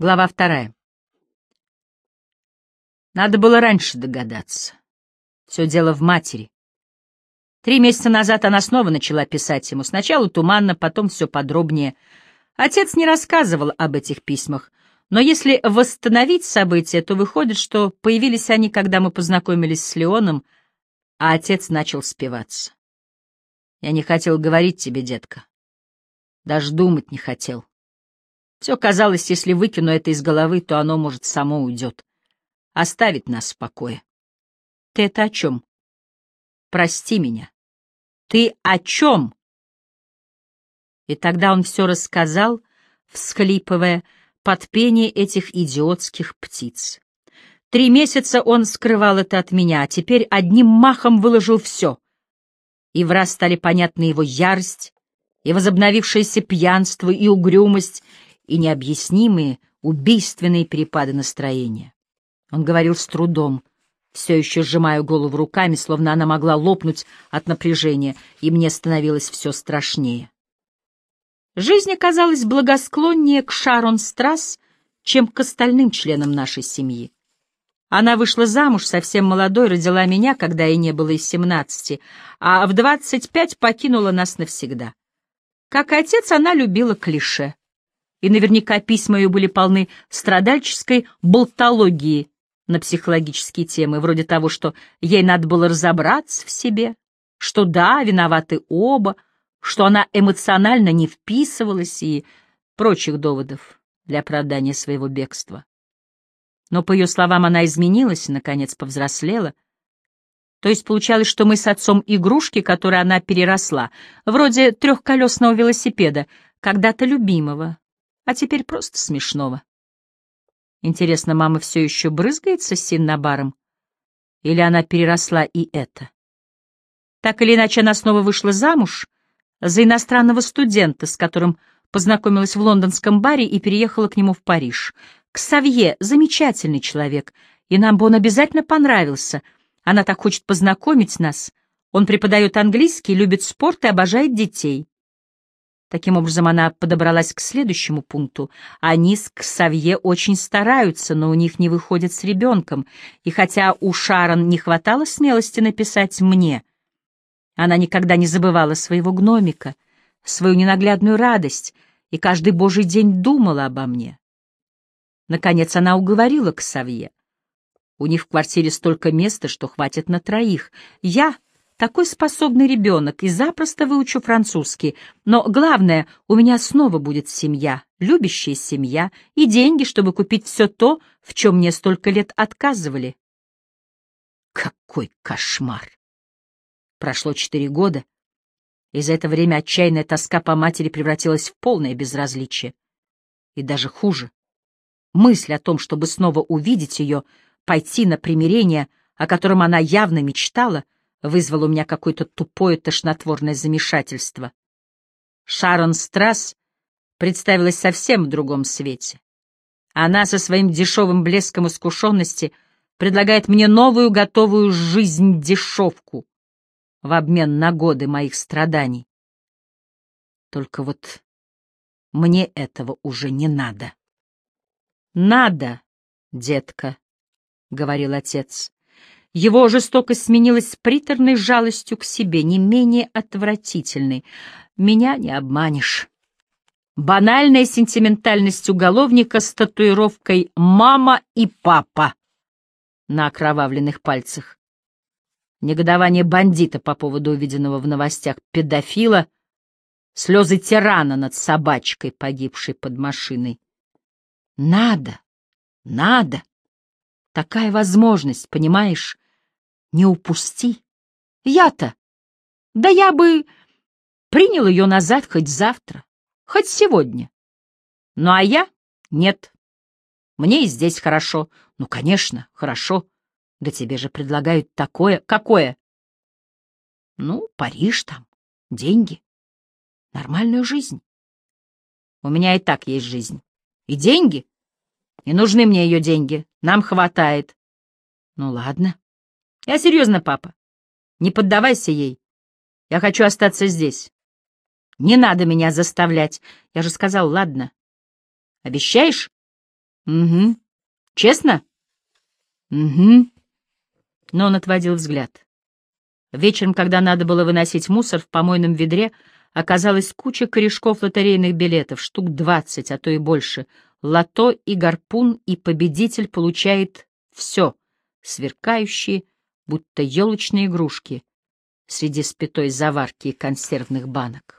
Глава вторая. Надо было раньше догадаться. Все дело в матери. Три месяца назад она снова начала писать ему. Сначала туманно, потом все подробнее. Отец не рассказывал об этих письмах, но если восстановить события, то выходит, что появились они, когда мы познакомились с Леоном, а отец начал спиваться. Я не хотел говорить тебе, детка. Даже думать не хотел. Все казалось, если выкину это из головы, то оно, может, само уйдет. Оставит нас в покое. Ты это о чем? Прости меня. Ты о чем? И тогда он все рассказал, всхлипывая, под пение этих идиотских птиц. Три месяца он скрывал это от меня, а теперь одним махом выложил все. И в раз стали понятны его ярость, и возобновившееся пьянство, и угрюмость, и необъяснимые, убийственные перепады настроения. Он говорил с трудом, все еще сжимая голову руками, словно она могла лопнуть от напряжения, и мне становилось все страшнее. Жизнь оказалась благосклоннее к Шарон Страсс, чем к остальным членам нашей семьи. Она вышла замуж совсем молодой, родила меня, когда ей не было и семнадцати, а в двадцать пять покинула нас навсегда. Как отец, она любила клише и наверняка письма ее были полны страдальческой болтологии на психологические темы, вроде того, что ей надо было разобраться в себе, что да, виноваты оба, что она эмоционально не вписывалась и прочих доводов для оправдания своего бегства. Но, по ее словам, она изменилась наконец, повзрослела. То есть получалось, что мы с отцом игрушки, которые она переросла, вроде трехколесного велосипеда, когда-то любимого, а теперь просто смешного. Интересно, мама все еще брызгается синнабаром? Или она переросла и это? Так или иначе, она снова вышла замуж за иностранного студента, с которым познакомилась в лондонском баре и переехала к нему в Париж. Ксавье — замечательный человек, и нам бы он обязательно понравился. Она так хочет познакомить нас. Он преподает английский, любит спорт и обожает детей. Таким образом, она подобралась к следующему пункту. Они с Ксавье очень стараются, но у них не выходит с ребенком. И хотя у Шарон не хватало смелости написать мне, она никогда не забывала своего гномика, свою ненаглядную радость, и каждый божий день думала обо мне. Наконец она уговорила Ксавье. У них в квартире столько места, что хватит на троих. Я такой способный ребенок и запросто выучу французский. Но главное, у меня снова будет семья, любящая семья и деньги, чтобы купить все то, в чем мне столько лет отказывали. Какой кошмар! Прошло четыре года, и за это время отчаянная тоска по матери превратилась в полное безразличие. И даже хуже. Мысль о том, чтобы снова увидеть ее, пойти на примирение, о котором она явно мечтала — вызвал у меня какое-то тупое тошнотворное замешательство. Шарон Страсс представилась совсем в другом свете. Она со своим дешевым блеском искушенности предлагает мне новую готовую жизнь-дешевку в обмен на годы моих страданий. Только вот мне этого уже не надо. «Надо, детка», — говорил отец. Его жестокость сменилась приторной жалостью к себе, не менее отвратительной. Меня не обманешь. Банальная сентиментальность уголовника с татуировкой «мама» и «папа» на окровавленных пальцах. Негодование бандита по поводу увиденного в новостях педофила, слезы тирана над собачкой, погибшей под машиной. Надо, надо. Такая возможность, понимаешь? Не упусти. Я-то. Да я бы принял ее назад хоть завтра, хоть сегодня. Ну а я — нет. Мне и здесь хорошо. Ну, конечно, хорошо. Да тебе же предлагают такое. Какое? Ну, Париж там, деньги, нормальную жизнь. У меня и так есть жизнь. И деньги. Не нужны мне ее деньги. Нам хватает. Ну, ладно. Я серьезно, папа. Не поддавайся ей. Я хочу остаться здесь. Не надо меня заставлять. Я же сказал, ладно. Обещаешь? Угу. Честно? Угу. Но он отводил взгляд. Вечером, когда надо было выносить мусор, в помойном ведре оказалась куча корешков лотерейных билетов, штук двадцать, а то и больше. Лото и гарпун, и победитель получает все, сверкающие, будто елочные игрушки, среди спятой заварки и консервных банок.